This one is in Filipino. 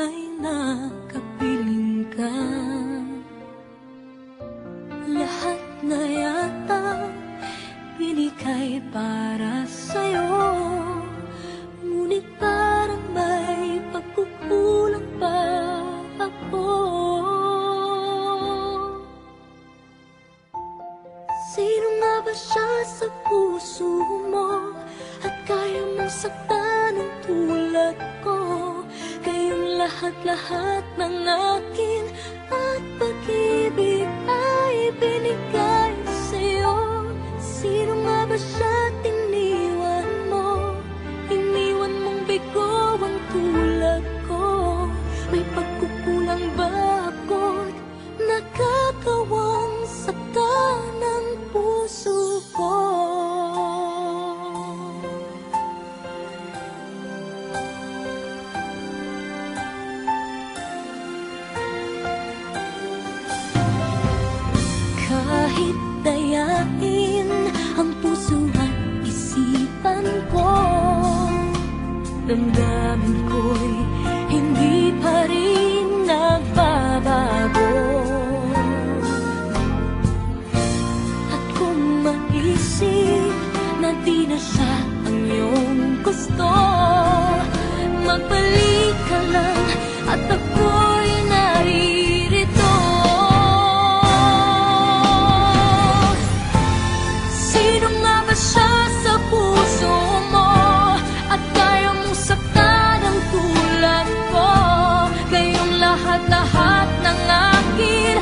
buhay na kapiling ka. Lahat na yata binigay para sa'yo. Ngunit parang may pagkukulang pa ako. Sino nga ba siya sa puso mo? At kaya mong saktan ng tulad ko lahat-lahat ng akin Kahit dayain ang puso at isipan ko? Damdamin ko'y hindi pa rin nagbabago. At kung maisip na di na siya ang iyong gusto Magbalik lahat-lahat ng akin